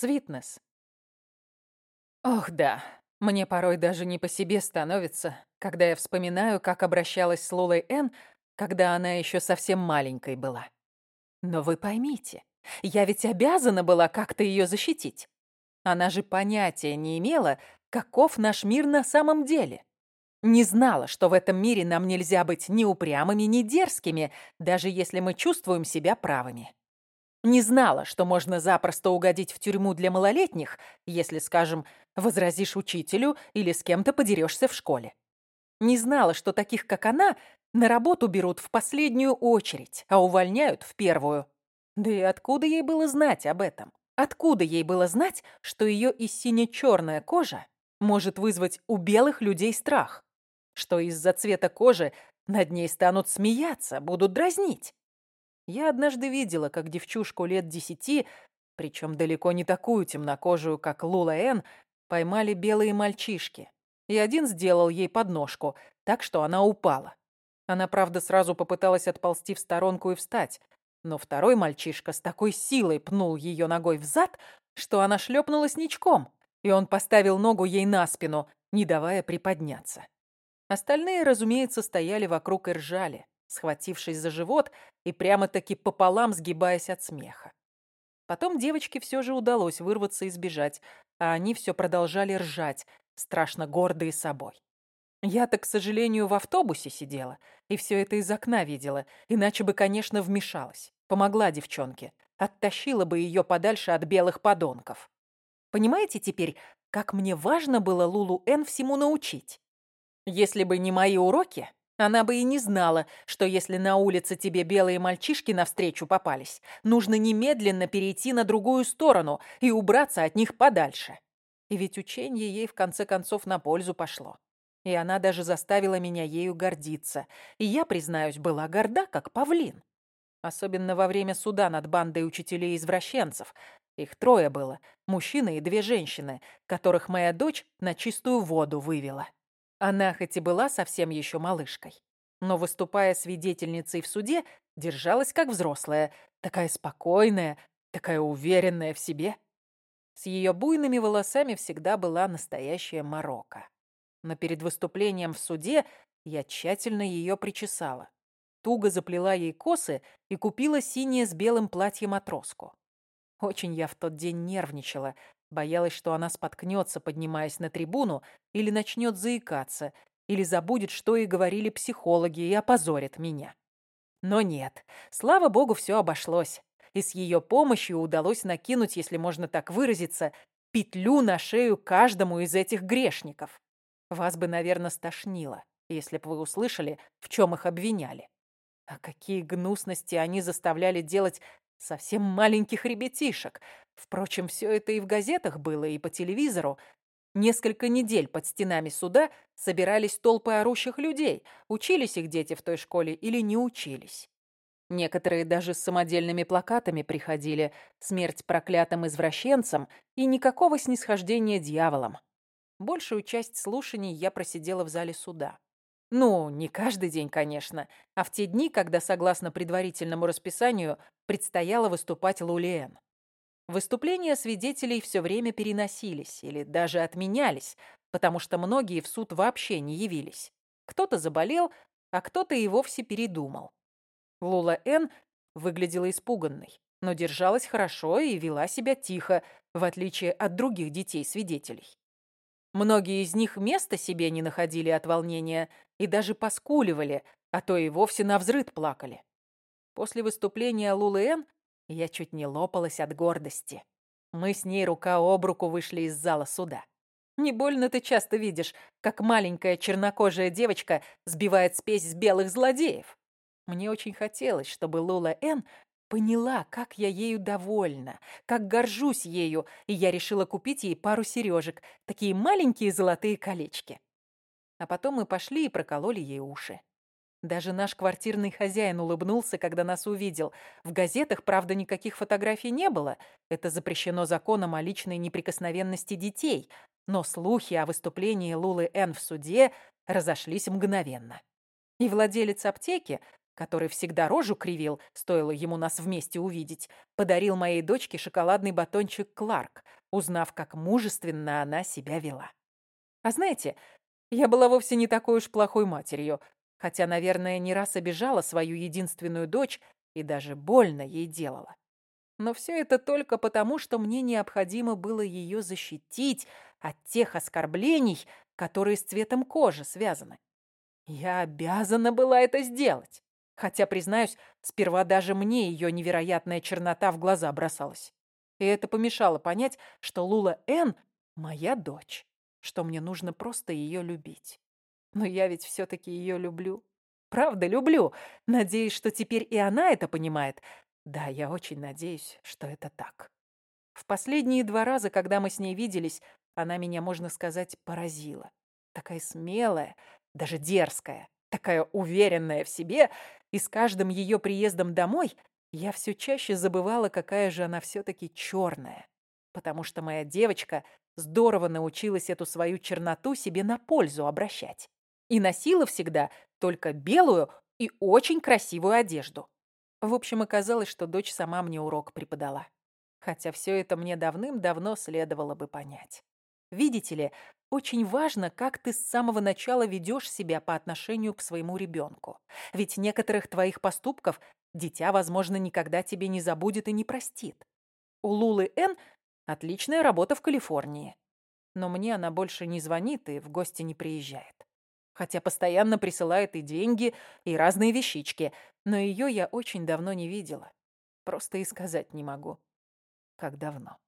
Свитнес. Ох, да. Мне порой даже не по себе становится, когда я вспоминаю, как обращалась с Лулой Н, когда она еще совсем маленькой была. Но вы поймите, я ведь обязана была как-то ее защитить. Она же понятия не имела, каков наш мир на самом деле. Не знала, что в этом мире нам нельзя быть ни упрямыми, ни дерзкими, даже если мы чувствуем себя правыми. Не знала, что можно запросто угодить в тюрьму для малолетних, если, скажем, возразишь учителю или с кем-то подерешься в школе. Не знала, что таких, как она, на работу берут в последнюю очередь, а увольняют в первую. Да и откуда ей было знать об этом? Откуда ей было знать, что ее и сине-черная кожа может вызвать у белых людей страх? Что из-за цвета кожи над ней станут смеяться, будут дразнить? Я однажды видела, как девчушку лет десяти, причем далеко не такую темнокожую, как Лула Эн, поймали белые мальчишки. И один сделал ей подножку, так что она упала. Она, правда, сразу попыталась отползти в сторонку и встать, но второй мальчишка с такой силой пнул ее ногой в зад, что она шлепнулась ничком, и он поставил ногу ей на спину, не давая приподняться. Остальные, разумеется, стояли вокруг и ржали схватившись за живот и прямо-таки пополам сгибаясь от смеха. Потом девочке все же удалось вырваться и сбежать, а они все продолжали ржать, страшно гордые собой. Я-то, к сожалению, в автобусе сидела и все это из окна видела, иначе бы, конечно, вмешалась. Помогла девчонке, оттащила бы ее подальше от белых подонков. Понимаете теперь, как мне важно было Лулу Эн всему научить? Если бы не мои уроки, она бы и не знала, что если на улице тебе белые мальчишки навстречу попались, нужно немедленно перейти на другую сторону и убраться от них подальше. И ведь учение ей в конце концов на пользу пошло. И она даже заставила меня ею гордиться. И я, признаюсь, была горда, как павлин. Особенно во время суда над бандой учителей-извращенцев. Их трое было, мужчина и две женщины, которых моя дочь на чистую воду вывела. Она хоть и была совсем еще малышкой, но, выступая свидетельницей в суде, держалась как взрослая, такая спокойная, такая уверенная в себе. С ее буйными волосами всегда была настоящая морока. Но перед выступлением в суде я тщательно ее причесала. Туго заплела ей косы и купила синее с белым платье-матроску. Очень я в тот день нервничала, Боялась, что она споткнется, поднимаясь на трибуну, или начнет заикаться, или забудет, что и говорили психологи, и опозорит меня. Но нет, слава богу, все обошлось. И с ее помощью удалось накинуть, если можно так выразиться, петлю на шею каждому из этих грешников. Вас бы, наверное, стошнило, если бы вы услышали, в чем их обвиняли. А какие гнусности они заставляли делать совсем маленьких ребятишек, Впрочем, все это и в газетах было, и по телевизору. Несколько недель под стенами суда собирались толпы орущих людей, учились их дети в той школе или не учились. Некоторые даже с самодельными плакатами приходили «Смерть проклятым извращенцам» и никакого снисхождения дьяволам. Большую часть слушаний я просидела в зале суда. Ну, не каждый день, конечно, а в те дни, когда, согласно предварительному расписанию, предстояло выступать Лулиэн. Выступления свидетелей все время переносились или даже отменялись, потому что многие в суд вообще не явились. Кто-то заболел, а кто-то и вовсе передумал. Лула Н выглядела испуганной, но держалась хорошо и вела себя тихо, в отличие от других детей-свидетелей. Многие из них места себе не находили от волнения и даже поскуливали, а то и вовсе навзрыд плакали. После выступления Лулы Н я чуть не лопалась от гордости. Мы с ней рука об руку вышли из зала суда. Не больно ты часто видишь, как маленькая чернокожая девочка сбивает спесь с белых злодеев. Мне очень хотелось, чтобы Лула Н поняла, как я ею довольна, как горжусь ею, и я решила купить ей пару сережек, такие маленькие золотые колечки. А потом мы пошли и прокололи ей уши. Даже наш квартирный хозяин улыбнулся, когда нас увидел. В газетах, правда, никаких фотографий не было. Это запрещено законом о личной неприкосновенности детей. Но слухи о выступлении Лулы Н в суде разошлись мгновенно. И владелец аптеки, который всегда рожу кривил, стоило ему нас вместе увидеть, подарил моей дочке шоколадный батончик Кларк, узнав, как мужественно она себя вела. А знаете, я была вовсе не такой уж плохой матерью, хотя, наверное, не раз обижала свою единственную дочь и даже больно ей делала. Но все это только потому, что мне необходимо было ее защитить от тех оскорблений, которые с цветом кожи связаны. Я обязана была это сделать. Хотя, признаюсь, сперва даже мне ее невероятная чернота в глаза бросалась. И это помешало понять, что Лула Н — моя дочь, что мне нужно просто ее любить. Но я ведь все-таки ее люблю. Правда, люблю. Надеюсь, что теперь и она это понимает. Да, я очень надеюсь, что это так. В последние два раза, когда мы с ней виделись, она меня, можно сказать, поразила. Такая смелая, даже дерзкая, такая уверенная в себе — и с каждым ее приездом домой я все чаще забывала, какая же она все-таки черная. Потому что моя девочка здорово научилась эту свою черноту себе на пользу обращать. И носила всегда только белую и очень красивую одежду. В общем, оказалось, что дочь сама мне урок преподала. Хотя все это мне давным-давно следовало бы понять. Видите ли, очень важно, как ты с самого начала ведешь себя по отношению к своему ребенку. Ведь некоторых твоих поступков дитя, возможно, никогда тебе не забудет и не простит. У Лулы Н отличная работа в Калифорнии. Но мне она больше не звонит и в гости не приезжает. Хотя постоянно присылает и деньги, и разные вещички. Но ее я очень давно не видела. Просто и сказать не могу. Как давно.